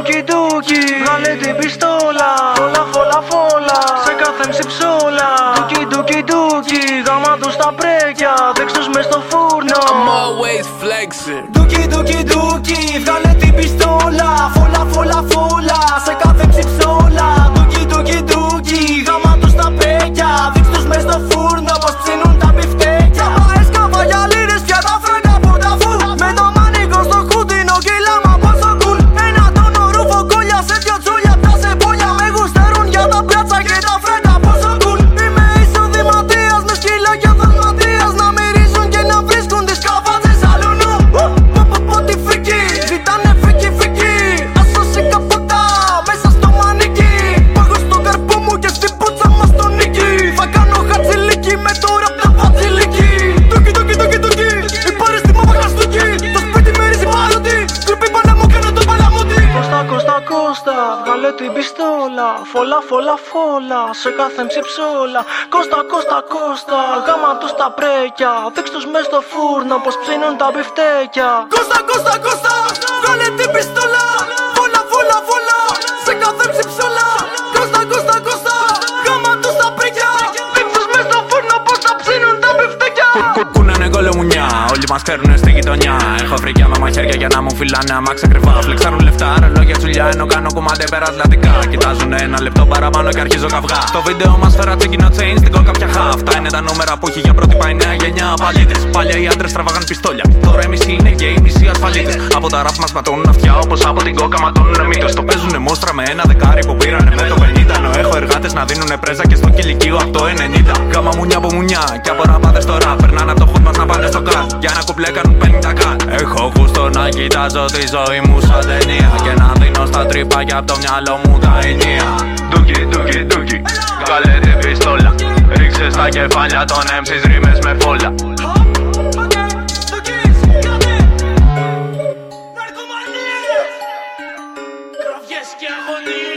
ντούκι Βγάλε την πιστόλα. Φόλα φόλα φόλα. Σε κάθε ψόλα. Ντούκι ντούκι ντούκι Γάμα του στα πρέκια. Δέξ τους μες στο φούρνο. I'm always flexing. Ντούκι ντούκι ντούκι Βγάλε την πιστόλα κώστα κώστα Βγάλε την πιστόλα. Φόλα φόλα φόλα Σε κάθε ψηψόλα Κώστα κώστα κώστα Γάμα του στα πρέκια. Δείξ τους μες στο φούρνο Πως ψήνουν τα μπιφτέκια. Κώστα κώστα κώστα Βγάλε την πιστόλα. Φόλα φόλα φόλα Σε κάθε ψηψόλα Κώστα κώστα κώστα Γάμα του στα πρέκια. Δείξ τους μες στο φούρνο Πως τα ψήνουν τα μπιφτέκια. Κουνουνε κολομουνιά, όλοι μας ξέρουνε στη γειτονιά. Έχω φρικιά με μαχαίρια για να μου φυλάνε αμάξα κρυφά. Φλεξάρουν λεφτά, ρολόγια τσουλιά. Ενώ κάνω κομμάτι πέρα ατλαντικά. Κοιτάζουν ένα λεπτό παραπάνω και αρχίζω καυγά. Στο βίντεο μας φέρα τσεκινό chain στην κόκα πια χα. Αυτά είναι τα νούμερα που έχει για πρότυπα η νέα γενιά παλίτε. Παλιά οι άντρες τραβάγαν πιστόλια. Τώρα εμείς είναι γκέι, μισή ασφαλίτες. Από τα ραφ μας ματώνουν αυτιά όπως από την κόκα ματώνουν μύτο. Το παίζουνε μόστρα με ένα δεκάρι που πήρανε με το 50. Ενώ έχω εργάτες να δίνουνε πρέζα και στο κηλικείο από το 90. Κάμα μουνιά από μουνιά και από ραπάδε στο ραπ. Περνάνε από το χουτ μας να πάνε στο κατ. Για ένα κουπλέ κάνουν 50 κατ. Έχω γούστο να κοιτάζω τη ζωή μου σαν ταινία. Και να δίνω στα τρυπάκια από το μυαλό μου τα ενία. Ντούκι, ντούκι, ντούκι. Καλέ την πιστόλα. Ρίξε στα κεφάλια των MC's ρήμες με φόλα. Κραυγές και αγωνίες